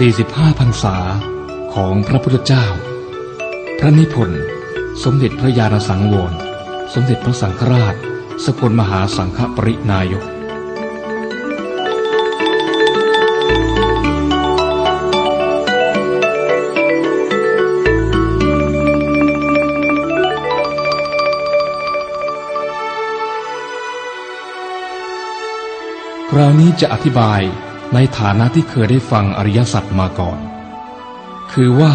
45พรรษาของพระพุทธเจ้า พระนิพนธ์สมเด็จพระญาณสังวร สมเด็จพระสังฆราช สกลมหาสังฆปรินายกคราวนี้จะอธิบาย ในฐานะที่เคยได้ฟังอริยสัจมาก่อน คือว่า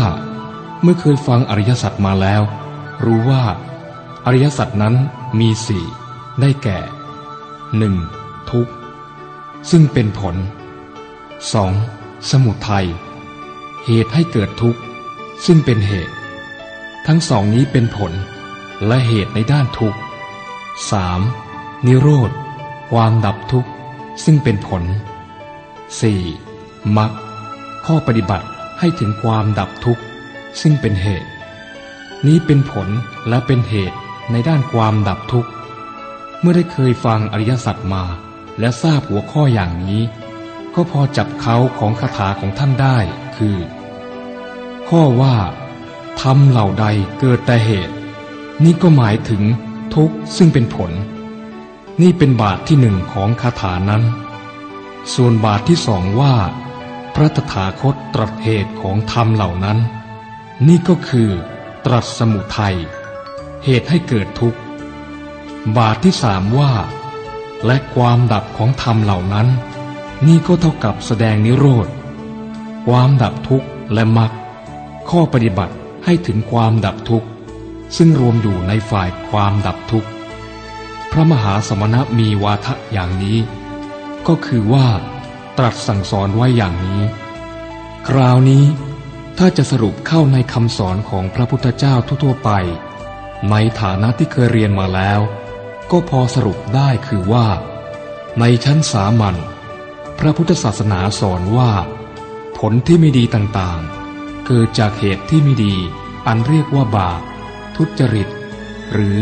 เมื่อเคยฟังอริยสัจมาแล้ว รู้ว่า อริยสัจนั้นมีสี่ได้แก่หนึ่งทุกข์ ซึ่งเป็นผล 2. สมุทัยเหตุให้เกิดทุกข์ ซึ่งเป็นเหตุ ทั้งสองนี้เป็นผลและเหตุในด้านทุกข์ 3. นิโรธ ความดับทุกข์ ซึ่งเป็นผล 4. มรรคข้อปฏิบัติให้ถึงความดับทุกข์ ซึ่งเป็นเหตุ นี้เป็นผลและเป็นเหตุในด้านความดับทุกข์ เมื่อได้เคยฟังอริยสัจมา และทราบหัวข้ออย่างนี้ ก็พอจับเขาของคาถาของท่านได้คือ ข้อว่าทำเหล่าใดเกิดแต่เหตุ นี่ก็หมายถึงทุกข์ซึ่งเป็นผล นี่เป็นบาทที่หนึ่งของคาถานั้น ส่วนบาทที่สองว่า พระตถาคตตรัสเหตุของธรรมเหล่านั้น นี่ก็คือ ตรัสสมุทัยเหตุให้เกิดทุกข์ บาทที่สามว่า และความดับของธรรมเหล่านั้น นี่ก็เท่ากับแสดงนิโรธ ความดับทุกข์และมรรคข้อปฏิบัติให้ถึงความดับทุกข์ ซึ่งรวมอยู่ในฝ่ายความดับทุกข์ พระมหาสมณะมีวาทะอย่างนี้ ก็คือว่าตรัสสั่งสอนไว้อย่างนี้ คราวนี้ถ้าจะสรุปเข้าในคำสอนของพระพุทธเจ้าทั่วๆไป ในฐานะที่เคยเรียนมาแล้ว ก็พอสรุปได้คือว่า ในชั้นสามัญพระพุทธศาสนาสอนว่า ผลที่ไม่ดีต่างๆ เกิดจากเหตุที่ไม่ดี อันเรียกว่าบาปทุจริต หรือ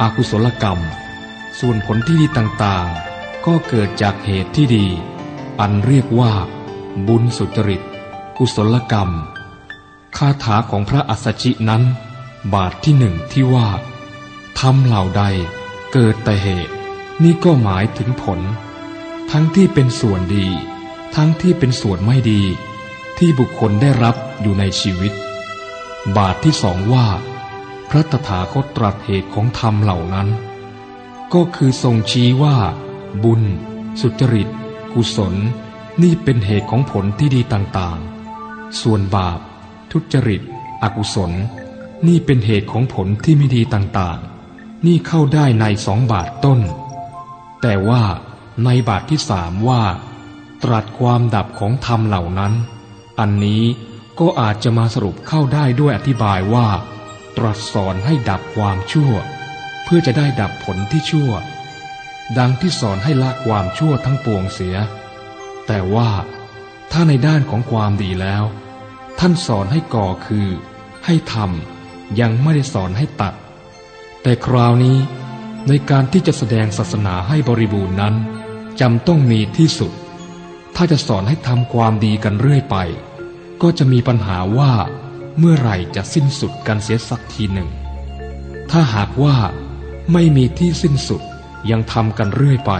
อกุศลกรรม ส่วนผลที่ดีต่างๆ ก็เกิดจากเหตุที่ดี อันเรียกว่า บุญสุจริต กุศลกรรม คาถาของพระอัสสชินั้น บาทที่หนึ่งที่ว่าทำเหล่าใดเกิดแต่เหตุ นี่ก็หมายถึงผล ทั้งที่เป็นส่วนดี ทั้งที่เป็นส่วนไม่ดี ที่บุคคลได้รับอยู่ในชีวิต บาทที่สองว่า พระตถาคตตรัสเหตุของธรรมเหล่านั้น ก็คือทรงชี้ว่า บุญ สุจริต กุศล นี่เป็นเหตุของผลที่ดีต่างๆ ส่วนบาป ทุจริต อกุศล นี่เป็นเหตุของผลที่ไม่ดีต่างๆ นี่เข้าได้ในสองบาทต้น แต่ว่าในบาทที่สามว่า ตรัสความดับของธรรมเหล่านั้น อันนี้ก็อาจจะมาสรุปเข้าได้ด้วยอธิบายว่า ตรัสสอนให้ดับความชั่ว เพื่อจะได้ดับผลที่ชั่ว ดังที่สอนให้ละความชั่วทั้งปวงเสีย แต่ว่าถ้าในด้านของความดีแล้ว ท่านสอนให้ก่อคือ ให้ทำยังไม่ได้สอนให้ตัด แต่คราวนี้ในการที่จะแสดงศาสนาให้บริบูรณ์นั้นจำต้องมีที่สุด ถ้าจะสอนให้ทำความดีกันเรื่อยไป ก็จะมีปัญหาว่าเมื่อไหร่จะสิ้นสุดกันเสียสักทีหนึ่ง ถ้าหากว่าไม่มีที่สิ้นสุด ยังทำกันเรื่อยไป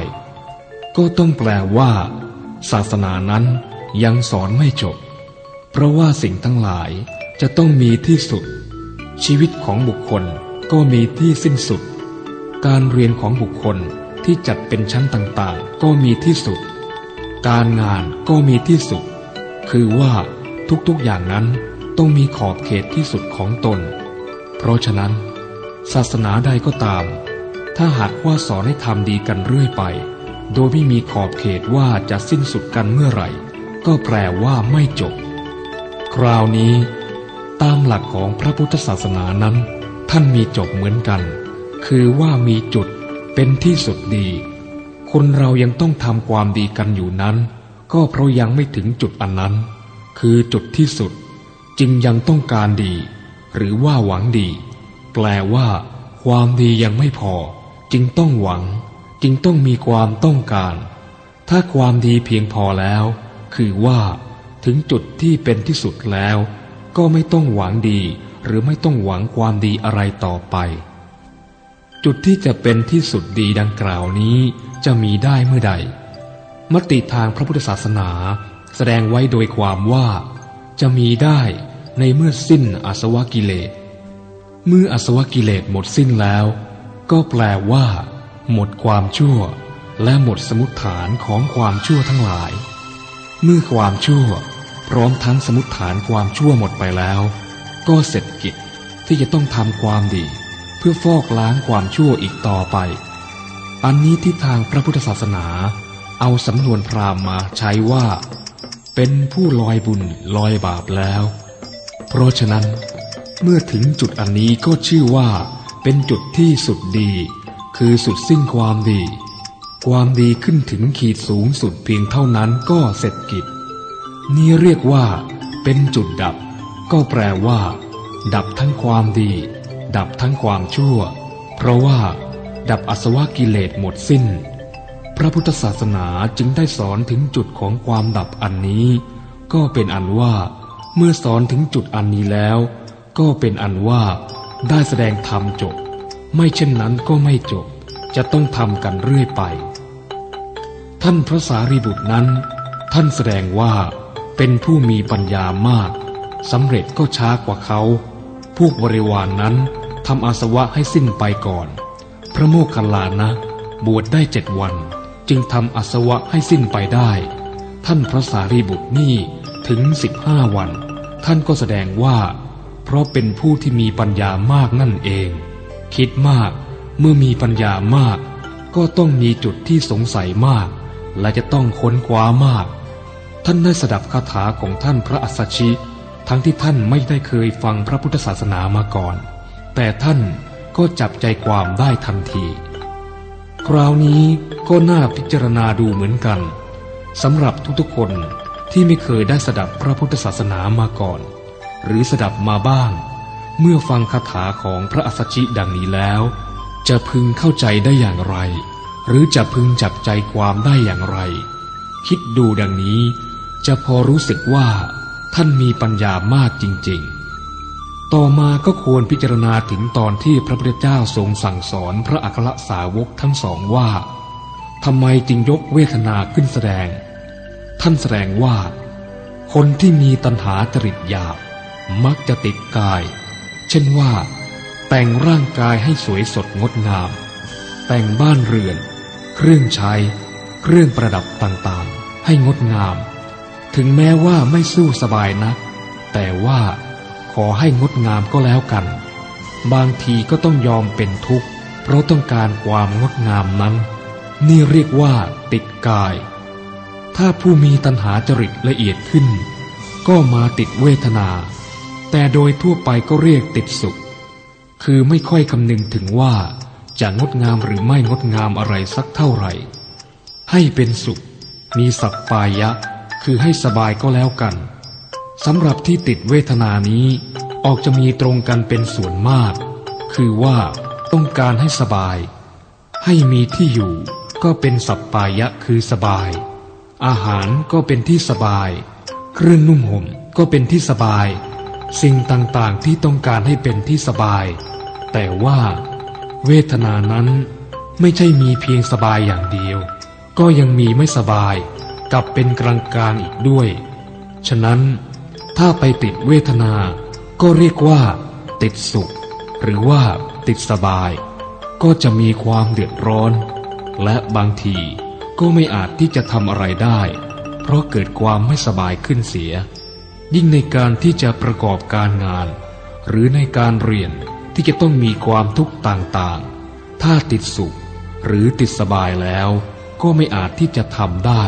ก็ต้องแปลว่า ศาสนานั้นยังสอนไม่จบ เพราะว่าสิ่งทั้งหลายจะต้องมีที่สุด ชีวิตของบุคคลก็มีที่สิ้นสุด การเรียนของบุคคลที่จัดเป็นชั้นต่างๆ ก็มีที่สุด การงานก็มีที่สุด คือว่าทุกๆอย่างนั้นต้องมีขอบเขตที่สุดของตน เพราะฉะนั้น ศาสนาใดก็ตาม ถ้าหากว่าสอนให้ทำดีกันเรื่อยไป โดยไม่มีขอบเขตว่าจะสิ้นสุดกันเมื่อไหร่ ก็แปลว่าไม่จบ คราวนี้ ตามหลักของพระพุทธศาสนานั้น ท่านมีจบเหมือนกัน คือว่ามีจุดเป็นที่สุดดี คนเรายังต้องทำความดีกันอยู่นั้น ก็เพราะยังไม่ถึงจุดอันนั้น คือจุดที่สุด จึงยังต้องการดี หรือว่าหวังดี แปลว่า ความดียังไม่พอ จึงต้องหวัง จึงต้องมีความต้องการ ถ้าความดีเพียงพอแล้ว คือว่าถึงจุดที่เป็นที่สุดแล้ว ก็ไม่ต้องหวังดีหรือไม่ต้องหวังความดีอะไรต่อไป จุดที่จะเป็นที่สุดดีดังกล่าวนี้จะมีได้เมื่อใด มติทางพระพุทธศาสนาแสดงไว้โดยความว่า จะมีได้ในเมื่อสิ้นอาสวะกิเลส เมื่ออาสวะกิเลสหมดสิ้นแล้ว ก็แปลว่า หมดความชั่ว และหมดสมุดฐานของความชั่วทั้งหลาย เมื่อความชั่ว พร้อมทั้งสมุดฐานความชั่วหมดไปแล้ว ก็เสร็จกิจที่จะต้องทำความดี เพื่อฟอกล้างความชั่วอีกต่อไป อันนี้ที่ทางพระพุทธศาสนา เอาสำนวนพราหมณ์มาใช้ว่า เป็นผู้ลอยบุญลอยบาปแล้ว เพราะฉะนั้น เมื่อถึงจุดอันนี้ก็ชื่อว่า เป็นจุดที่สุดดี คือสุดสิ้นความดี ความดีขึ้นถึงขีดสูงสุดเพียงเท่านั้นก็เสร็จกิจ นี่เรียกว่า เป็นจุดดับ ก็แปลว่า ดับทั้งความดี ดับทั้งความชั่ว เพราะว่า ดับอสวะกิเลสหมดสิ้น พระพุทธศาสนาจึงได้สอนถึงจุดของความดับอันนี้ ก็เป็นอันว่า เมื่อสอนถึงจุดอันนี้แล้ว ก็เป็นอันว่า ได้แสดงธรรมจบ ไม่เช่นนั้นก็ไม่จบ จะต้องทำกันเรื่อยไป ท่านพระสารีบุตรนั้น ท่านแสดงว่าเป็นผู้มีปัญญามากสำเร็จก็ช้ากว่าเขา พวกบริวารนนั้นทำอาสวะให้สิ้นไปก่อน พระโมคคัลลานะ บวชได้เจ็ดวัน จึงทำอาสวะให้สิ้นไปได้ ท่านพระสารีบุตรนี่ถึงสิบห้าวัน ท่านก็แสดงว่า เพราะเป็นผู้ที่มีปัญญามากนั่นเอง คิดมากเมื่อมีปัญญามาก ก็ต้องมีจุดที่สงสัยมาก และจะต้องค้นคว้ามาก ท่านได้สดับคาถาของท่านพระอัสสชิ ทั้งที่ท่านไม่ได้เคยฟังพระพุทธศาสนามาก่อน แต่ท่านก็จับใจความได้ทันที คราวนี้ก็น่าพิจารณาดูเหมือนกันสำหรับทุกๆคนที่ไม่เคยได้สดับพระพุทธศาสนามาก่อน หรือสดับมาบ้าง เมื่อฟังคาถาของพระอัสสชิดังนี้แล้ว จะพึงเข้าใจได้อย่างไร หรือจะพึงจับใจความได้อย่างไร คิดดูดังนี้ จะพอรู้สึกว่า ท่านมีปัญญามากจริงๆ ต่อมาก็ควรพิจารณาถึงตอนที่พระพุทธเจ้าทรงสั่งสอนพระอัครสาวกทั้งสองว่าทำไมจึงยกเวทนาขึ้นแสดง ท่านแสดงว่า คนที่มีตัณหาจริตหยาบ มักจะติดกาย เช่นว่า แต่งร่างกายให้สวยสดงดงาม แต่งบ้านเรือน เครื่องใช้ เครื่องประดับต่างๆ ให้งดงาม ถึงแม้ว่าไม่สู้สบายนัก แต่ว่าขอให้งดงามก็แล้วกัน บางทีก็ต้องยอมเป็นทุกข์ เพราะต้องการความงดงามนั้น นี่เรียกว่าติดกาย ถ้าผู้มีตัณหาจริตละเอียดขึ้น ก็มาติดเวทนา แต่โดยทั่วไปก็เรียกติดสุข คือไม่ค่อยคำนึงถึงว่าจะงดงามหรือไม่งดงามอะไรสักเท่าไหร่ ให้เป็นสุข มีสัพปายะ คือให้สบายก็แล้วกันสำหรับที่ติดเวทนานี้ออกจะมีตรงกันเป็นส่วนมาก คือว่าต้องการให้สบาย ให้มีที่อยู่ก็เป็นสัปปายะคือสบาย อาหารก็เป็นที่สบาย เครื่องนุ่มห่มก็เป็นที่สบาย สิ่งต่างๆที่ต้องการให้เป็นที่สบาย แต่ว่า เวทนานั้นไม่ใช่มีเพียงสบายอย่างเดียว ก็ยังมีไม่สบายกับเป็นกลางๆอีกด้วย ฉะนั้น ถ้าไปติดเวทนา ก็เรียกว่า ติดสุข หรือว่าติดสบาย ก็จะมีความเดือดร้อน และบางทีก็ไม่อาจที่จะทำอะไรได้ เพราะเกิดความไม่สบายขึ้นเสีย ยิ่งในการที่จะประกอบการงาน หรือในการเรียนที่จะต้องมีความทุกข์ต่างๆ ถ้าติดสุข หรือติดสบายแล้ว ก็ไม่อาจที่จะทำได้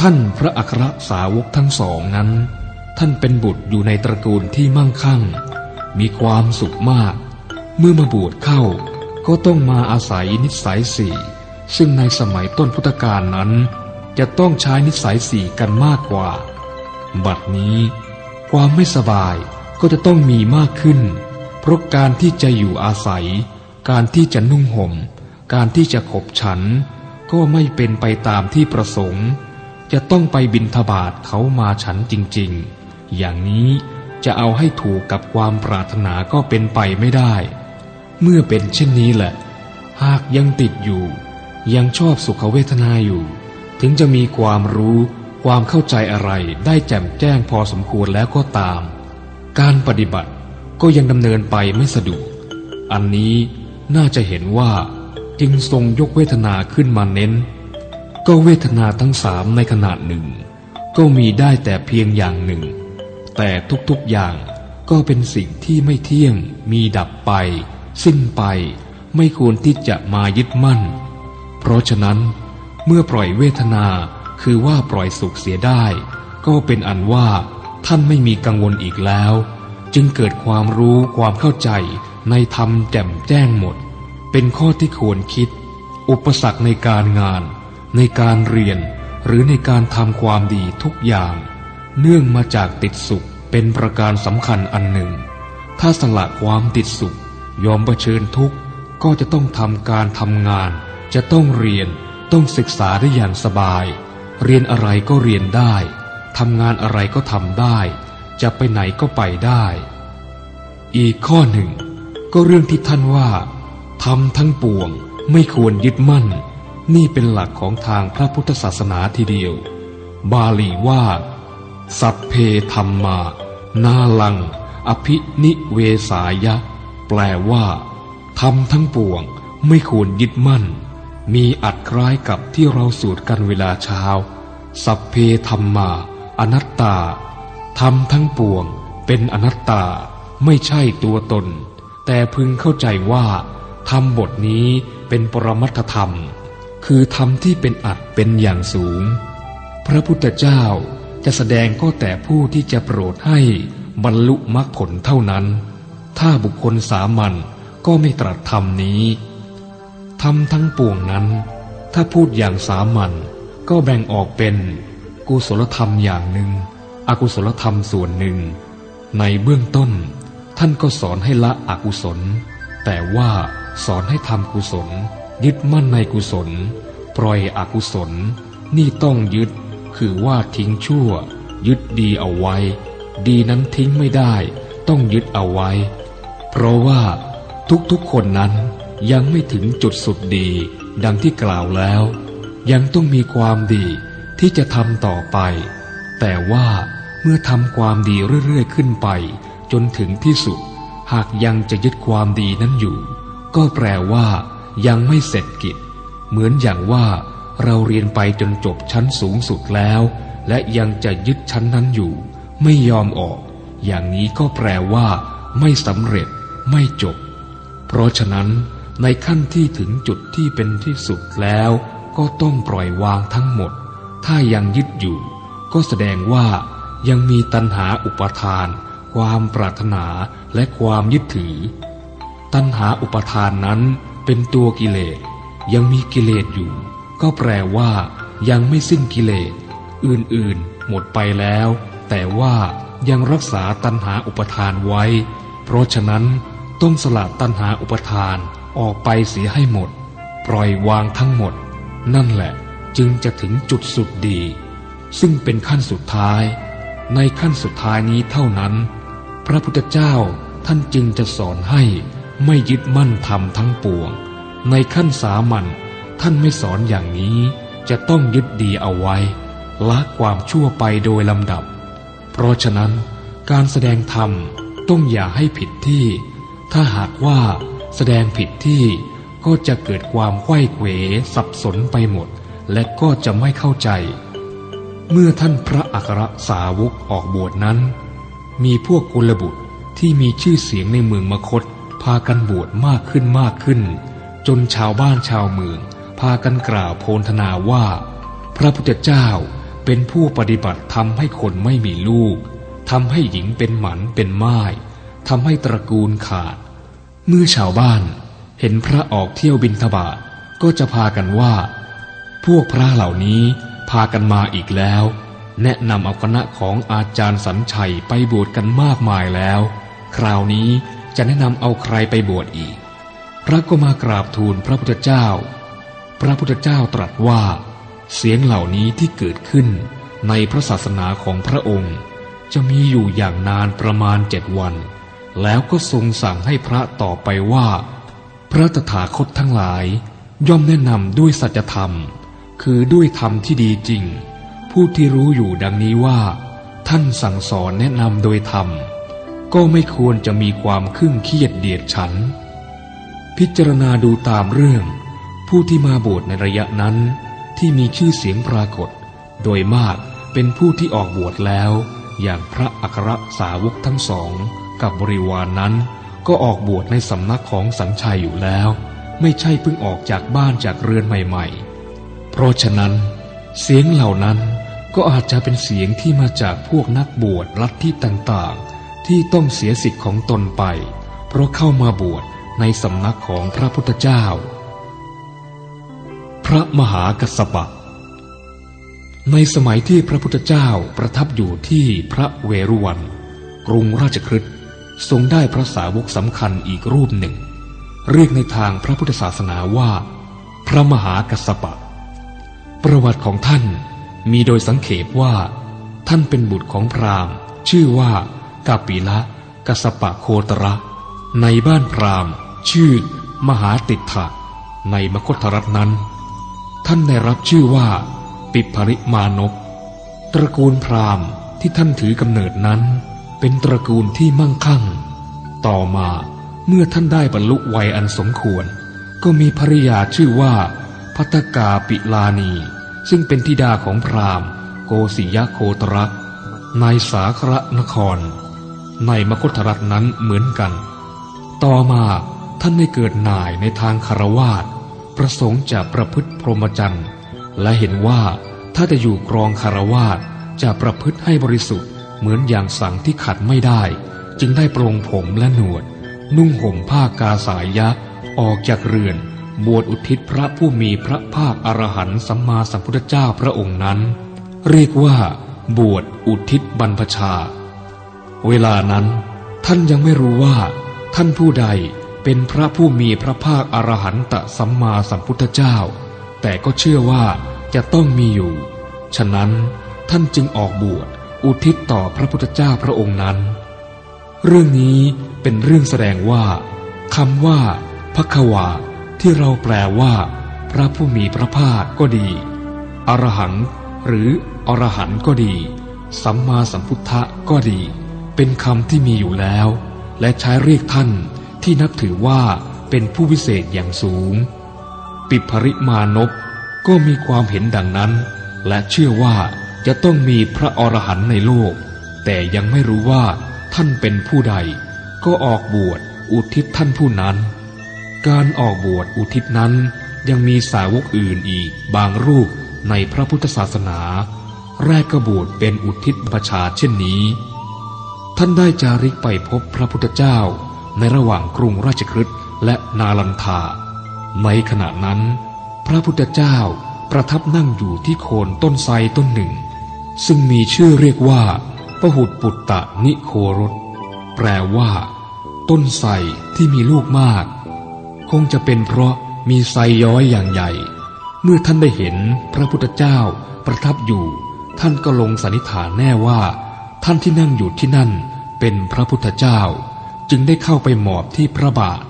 ท่านพระอัครสาวกทั้งสองนั้น ท่านเป็นบุตรอยู่ในตระกูลที่มั่งคั่ง มีความสุขมาก เมื่อมาบวชเข้า ก็ต้องมาอาศัยนิสัยสี่ซึ่งในสมัยต้นพุทธกาลนั้น จะต้องใช้นิสัยสี่กันมากกว่า บัดนี้ ความไม่สบายก็จะต้องมีมากขึ้น เพราะการที่จะอยู่อาศัย การที่จะนุ่งห่ม การที่จะขบฉัน ก็ไม่เป็นไปตามที่ประสงค์ จะต้องไปบินทบาทเขามาฉันจริงๆ อย่างนี้จะเอาให้ถูกกับความปรารถนาก็เป็นไปไม่ได้ เมื่อเป็นเช่นนี้แหละ หากยังติดอยู่ ยังชอบสุขเวทนาอยู่ ถึงจะมีความรู้ ความเข้าใจอะไรได้แจ่มแจ้งพอสมควรแล้วก็ตาม การปฏิบัติก็ยังดำเนินไปไม่สะดวก อันนี้น่าจะเห็นว่าจึงทรงยกเวทนาขึ้นมาเน้น ก็เวทนาทั้งสามในขนาดหนึ่ง ก็มีได้แต่เพียงอย่างหนึ่ง แต่ทุกๆอย่างก็เป็นสิ่งที่ไม่เที่ยง มีดับไป สิ้นไป ไม่ควรที่จะมายึดมั่น เพราะฉะนั้นเมื่อปล่อยเวทนา คือว่าปล่อยสุขเสียได้ ก็เป็นอันว่าท่านไม่มีกังวลอีกแล้ว จึงเกิดความรู้ความเข้าใจในธรรมแจ่มแจ้งหมด เป็นข้อที่ควรคิด อุปสรรคในการงาน ในการเรียนหรือในการทำความดีทุกอย่าง เนื่องมาจากติดสุขเป็นประการสำคัญอันหนึ่ง ถ้าสละความติดสุข ยอมเผชิญทุกข์ก็จะต้องทำการทำงาน จะต้องเรียนต้องศึกษาได้อย่างสบาย เรียนอะไรก็เรียนได้ทำงานอะไรก็ทำได้ จะไปไหนก็ไปได้ อีกข้อหนึ่ง ก็เรื่องที่ท่านว่าทำทั้งปวงไม่ควรยึดมั่น นี่เป็นหลักของทางพระพุทธศาสนาทีเดียว บาลีว่า สัพเพธรรมา นาลัง อภินิเวสายะ แปลว่าทำทั้งปวงไม่ควรยึดมั่น มีอัดคล้ายกับที่เราสวดกันเวลาเช้า สัพเพธรรมา อนัตตาทำทั้งปวง เป็นอนัตตาไม่ใช่ตัวตน แต่พึงเข้าใจว่าธรรมบทนี้เป็นปรมัตธรรม คือธรรมที่เป็นอัดเป็นอย่างสูง พระพุทธเจ้าจะแสดงก็แต่ผู้ที่จะโปรดให้บรรลุมรรคผลเท่านั้น ถ้าบุคคลสามัญก็ไม่ตรัสธรรมนี้ ธรรมทั้งปวงนั้น ถ้าพูดอย่างสามัญก็แบ่งออกเป็น กุศลธรรมอย่างหนึ่ง อกุศลธรรมส่วนหนึ่ง ในเบื้องต้น ท่านก็สอนให้ละอกุศล แต่ว่าสอนให้ทำกุศล ยึดมั่นในกุศล ปล่อยอกุศล นี่ต้องยึด คือว่าทิ้งชั่ว ยึดดีเอาไว้ ดีนั้นทิ้งไม่ได้ ต้องยึดเอาไว้ เพราะว่าทุกๆคนนั้น ยังไม่ถึงจุดสุดดี ดังที่กล่าวแล้ว ยังต้องมีความดีที่จะทำต่อไป แต่ว่าเมื่อทำความดีเรื่อยๆขึ้นไป จนถึงที่สุด หากยังจะยึดความดีนั้นอยู่ ก็แปลว่ายังไม่เสร็จกิจ เหมือนอย่างว่าเราเรียนไปจนจบชั้นสูงสุดแล้ว และยังจะยึดชั้นนั้นอยู่ ไม่ยอมออก อย่างนี้ก็แปลว่า ไม่สำเร็จไม่จบ เพราะฉะนั้น ในขั้นที่ถึงจุดที่เป็นที่สุดแล้วก็ต้องปล่อยวางทั้งหมด ถ้ายังยึดอยู่ ก็แสดงว่ายังมีตัณหาอุปทาน ความปรารถนาและความยึดถือ ตัณหาอุปทานนั้นเป็นตัวกิเลส ยังมีกิเลสอยู่ ก็แปลว่า ยังไม่สิ้นกิเลส อื่นๆ หมดไปแล้ว แต่ว่ายังรักษาตัณหาอุปทานไว้ เพราะฉะนั้นต้องสละตัณหาอุปทาน ออกไปเสียให้หมด ปล่อยวางทั้งหมด นั่นแหละจึงจะถึงจุดสุดดี ซึ่งเป็นขั้นสุดท้าย ในขั้นสุดท้ายนี้เท่านั้น พระพุทธเจ้าท่านจึงจะสอนให้ไม่ยึดมั่นธรรมทั้งปวง ในขั้นสามัญท่านไม่สอนอย่างนี้จะต้องยึดดีเอาไว้ ละความชั่วไปโดยลำดับ เพราะฉะนั้นการแสดงธรรมต้องอย่าให้ผิดที่ ถ้าหากว่า แสดงผิดที่ก็จะเกิดความไข้เขวสับสนไปหมด และก็จะไม่เข้าใจ เมื่อท่านพระอัครสาวกออกบวชนั้น มีพวกกุลบุตรที่มีชื่อเสียงในเมืองมคต พากันบวชมากขึ้นมากขึ้น จนชาวบ้านชาวเมือง พากันกล่าวโพลธนาว่า พระพุทธเจ้าเป็นผู้ปฏิบัติทำให้คนไม่มีลูกทำให้หญิงเป็นหมันเป็นไม้ทำให้ตระกูลขาด เมื่อชาวบ้านเห็นพระออกเที่ยวบินทบาทก็จะพากันว่า พวกพระเหล่านี้พากันมาอีกแล้ว แนะนำเอาคณะของอาจารย์สัญชัยไปบวชกันมากมายแล้ว คราวนี้จะแนะนำเอาใครไปบวชอีก พระก็มากราบทูลพระพุทธเจ้า พระพุทธเจ้าตรัสว่า เสียงเหล่านี้ที่เกิดขึ้นในพระศาสนาของพระองค์ จะมีอยู่อย่างนานประมาณเจ็ดวัน แล้วก็ทรงสั่งให้พระต่อไปว่า พระตถาคตทั้งหลาย ย่อมแนะนำด้วยสัจธรรม คือด้วยธรรมที่ดีจริง ผู้ที่รู้อยู่ดังนี้ว่า ท่านสั่งสอนแนะนำโดยธรรม ก็ไม่ควรจะมีความครึ่งเครียดเดียดฉัน พิจารณาดูตามเรื่อง ผู้ที่มาบวชในระยะนั้น ที่มีชื่อเสียงปรากฏ โดยมากเป็นผู้ที่ออกบวชแล้ว อย่างพระอัครสาวกทั้งสอง กับบริวารนนั้นก็ออกบวชในสำนักของสัญชัยอยู่แล้ว ไม่ใช่เพิ่งออกจากบ้านจากเรือนใหม่ๆ เพราะฉะนั้น เสียงเหล่านั้นก็อาจจะเป็นเสียงที่มาจากพวกนักบวชลัทธิต่างๆ ที่ต้องเสียสิทธิ์ของตนไป เพราะเข้ามาบวชในสำนักของพระพุทธเจ้า พระมหากัสสปะ ในสมัยที่พระพุทธเจ้าประทับอยู่ที่พระเวรุวัน กรุงราชคฤห์ ทรงได้พระสาวกสำคัญอีกรูปหนึ่ง เรียกในทางพระพุทธศาสนาว่า พระมหากัสสปะ ประวัติของท่านมีโดยสังเขปว่า ท่านเป็นบุตรของพราหมณ์ ชื่อว่ากาปิละกัสสปะโคตระ ในบ้านพราหมณ์ ชื่อ มหาติถะในมคธรัฐนั้น ท่านได้รับชื่อว่า ปิภริมานพตระกูลพราหมณ์ที่ท่านถือกำเนิดนั้น เป็นตระกูลที่มั่งคั่ง ต่อมาเมื่อท่านได้บรรลุวัยอันสมควร ก็มีภริยาชื่อว่าพัตกาปิลานี ซึ่งเป็นธิดาของพราหมณ์ โกศิยโคตระในสาครนคร ในมคธรัฐนั้นเหมือนกัน ต่อมาท่านได้เกิดนายในทางคารวาสประสงค์จะประพฤติพรหมจรรย์และเห็นว่าถ้าจะอยู่กรองคารวาสจะประพฤติให้บริสุทธิ์ เหมือนอย่างสังที่ขัดไม่ได้ จึงได้ปรงผมและหนวด นุ่งห่มผ้ากาสายยะ ออกจากเรือน บวชอุทิศพระผู้มีพระภาคอรหันต์สัมมาสัมพุทธเจ้าพระองค์นั้น เรียกว่า บวชอุทิศบรรพชา เวลานั้น ท่านยังไม่รู้ว่า ท่านผู้ใดเป็นพระผู้มีพระภาคอรหันตสัมมาสัมพุทธเจ้า แต่ก็เชื่อว่าจะต้องมีอยู่ ฉะนั้นท่านจึงออกบวช อุทิศต่อพระพุทธเจ้าพระองค์นั้น เรื่องนี้เป็นเรื่องแสดงว่าคำว่าพักวาที่เราแปลว่า พระผู้มีพระภาคก็ดี อรหัง หรืออรหันก็ดี สัมมาสัมพุทธะก็ดี เป็นคำที่มีอยู่แล้ว และใช้เรียกท่านที่นับถือว่าเป็นผู้วิเศษอย่างสูง ปิภริมานพก็มีความเห็นดังนั้น และเชื่อว่า จะต้องมีพระอรหันต์ในโลก แต่ยังไม่รู้ว่าท่านเป็นผู้ใด ก็ออกบวชอุทิศท่านผู้นั้น การออกบวชอุทิศนั้นยังมีสาวกอื่นอีกบางรูปในพระพุทธศาสนา แรกกบวชเป็นอุทิศประชาเช่นนี้ ท่านได้จาริกไปพบพระพุทธเจ้า ในระหว่างกรุงราชคฤห์และนาลันทาในขณะนั้น พระพุทธเจ้าประทับนั่งอยู่ที่โคนต้นไทรต้นหนึ่ง ซึ่งมีชื่อเรียกว่าปหุดปุตตะนิโครสแปลว่า ต้นไทรที่มีลูกมาก คงจะเป็นเพราะมีไทรย้อยอย่างใหญ่ เมื่อท่านได้เห็นพระพุทธเจ้าประทับอยู่ ท่านก็ลงสันนิษฐานแน่ว่า ท่านที่นั่งอยู่ที่นั่นเป็นพระพุทธเจ้า จึงได้เข้าไปหมอบที่พระบาท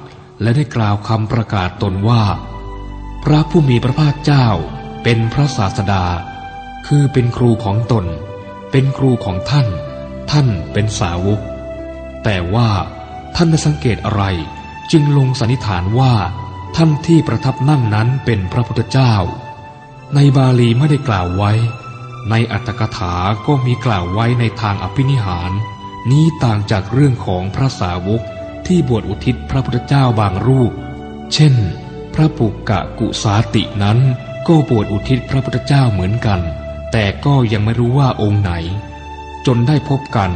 และได้กล่าวคำประกาศตนว่า พระผู้มีพระภาคเจ้าเป็นพระศาสดา คือเป็นครูของตน เป็นครูของท่าน ท่านเป็นสาวก แต่ว่าท่านได้สังเกตอะไร จึงลงสันนิษฐานว่า ท่านที่ประทับนั่งนั้นเป็นพระพุทธเจ้า ในบาลีไม่ได้กล่าวไว้ ในอัตถกถาก็มีกล่าวไว้ในทางอภินิหาร นี้ต่างจากเรื่องของพระสาวกที่บวชอุทิศพระพุทธเจ้าบางรูป เช่น พระปุกกะกุสาตินั้นก็บวชอุทิศพระพุทธเจ้าเหมือนกัน แต่ก็ยังไม่รู้ว่าองค์ไหน จนได้พบกัน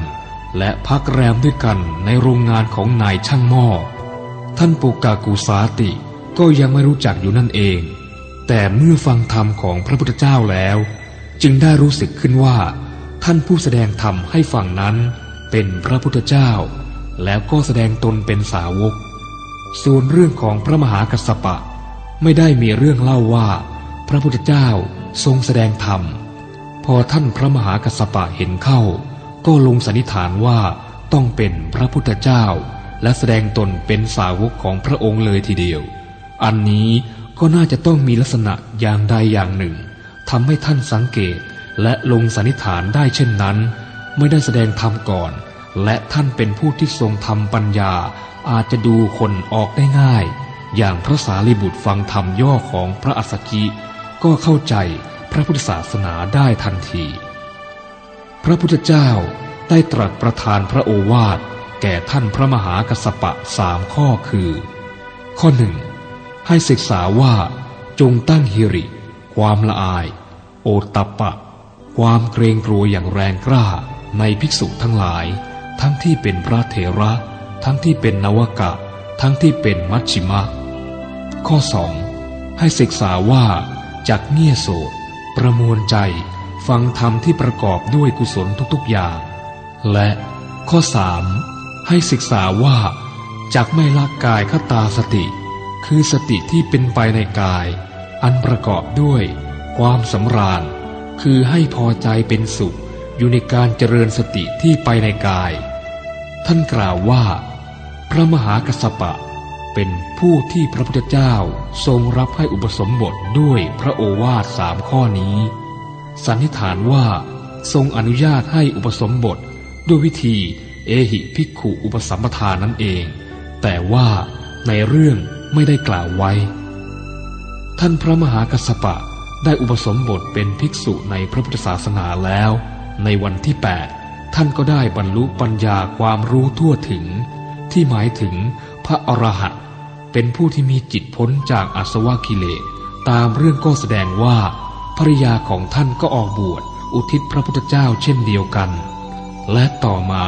และพักแรมด้วยกันในโรงงานของนายช่างหม้อท่านปุกกะกุสาติก็ยังไม่รู้จักอยู่นั่นเอง แต่เมื่อฟังธรรมของพระพุทธเจ้าแล้ว จึงได้รู้สึกขึ้นว่า ท่านผู้แสดงธรรมให้ฟังนั้น เป็นพระพุทธเจ้า แล้วก็แสดงตนเป็นสาวก ส่วนเรื่องของพระมหากัสสปะ ไม่ได้มีเรื่องเล่าว่า พระพุทธเจ้าทรงแสดงธรรม อท่านพระมหากัสปะเห็นเข้า ก็ลงสันนิษฐานว่าต้องเป็นพระพุทธเจ้า และแสดงตนเป็นสาวกของพระองค์เลยทีเดียว อันนี้ก็น่าจะต้องมีลักษณะอย่างใดอย่างหนึ่งทำให้ท่านสังเกตและลงสันนิษฐานได้เช่นนั้น ไม่ได้แสดงธรรมก่อน และท่านเป็นผู้ที่ทรงธรรมปัญญา อาจจะดูคนออกได้ง่าย อย่างพระสารีบุตรฟังธรรมย่อของพระอัสสชิก็เข้าใจ ระพุทธศาสนาได้ทันที พระพุทธเจ้าได้ตรัสประทานพระโอวาทแก่ท่านพระมหากัสสปะสามข้อคือ ข้อหนึ่งให้ศึกษาว่าจงตั้งฮิริ ความละอาย โอตตปะ ความเกรงกลัวอย่างแรงกล้าในภิกษุทั้งหลาย ทั้งที่เป็นพระเถระ ทั้งที่เป็นนวกะ ทั้งที่เป็นมัชชิมะ ข้อสองให้ศึกษาว่าจากเงี่ยโสด ประมวลใจฟังธรรมที่ประกอบด้วยกุศลทุกๆอย่าง และข้อสามให้ศึกษาว่าจากไม่ละกายคตาสติ คือสติที่เป็นไปในกาย อันประกอบด้วย ความสำราญ คือให้พอใจเป็นสุข อยู่ในการเจริญสติที่ไปในกาย ท่านกล่าวว่า พระมหากัสสปะ เป็นผู้ที่พระพุทธเจ้าทรงรับให้อุปสมบทด้วยพระโอวาทสามข้อนี้ สันนิษฐานว่า ทรงอนุญาตให้อุปสมบทด้วยวิธีเอหิภิกขุอุปสัมปทานนั่นเอง แต่ว่าในเรื่องไม่ได้กล่าวไว้ ท่านพระมหากัสสปะได้อุปสมบทเป็นภิกษุในพระพุทธศาสนาแล้ว ในวันที่ 8 ท่านก็ได้บรรลุปัญญาความรู้ทั่วถึง ที่หมายถึง พระอรหันต์เป็นผู้ที่มีจิตพ้นจากอาสวะกิเลสตามเรื่องก็แสดงว่าภริยาของท่านก็ออกบวชอุทิศพระพุทธเจ้าเช่นเดียวกัน และต่อมา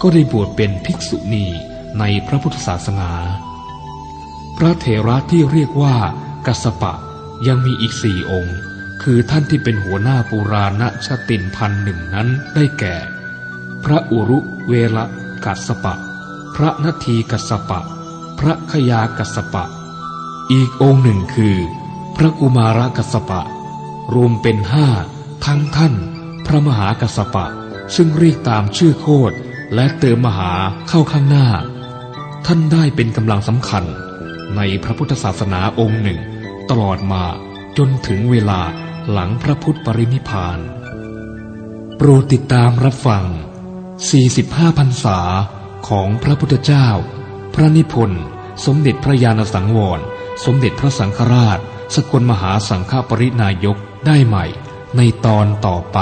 ก็ได้บวชเป็นภิกษุณีในพระพุทธศาสนา พระเถระที่เรียกว่ากัสสปะยังมีอีกสี่องค์ คือท่านที่เป็นหัวหน้าปุราณชตินพันหนึ่งนั้นได้แก่ พระอุรุเวลกัสสปะ พระนาทีกัสสปะ พระขยากัสสปะ อีกองค์หนึ่งคือ พระกุมารกัสสปะ รวมเป็นห้าทั้งท่าน พระมหากัสสปะ ซึ่งเรียกตามชื่อโคดและเติมมหาเข้าข้างหน้า ท่านได้เป็นกำลังสำคัญ ในพระพุทธศาสนาองค์หนึ่ง ตลอดมาจนถึงเวลาหลังพระพุทธปรินิพาน โปรดติดตามรับฟัง 45พรรษาของพระพุทธเจ้า พระนิพนธ์ สมเด็จพระยาณสังวร สมเด็จพระสังฆราช สกลมหาสังฆปรินายกได้ใหม่ในตอนต่อไป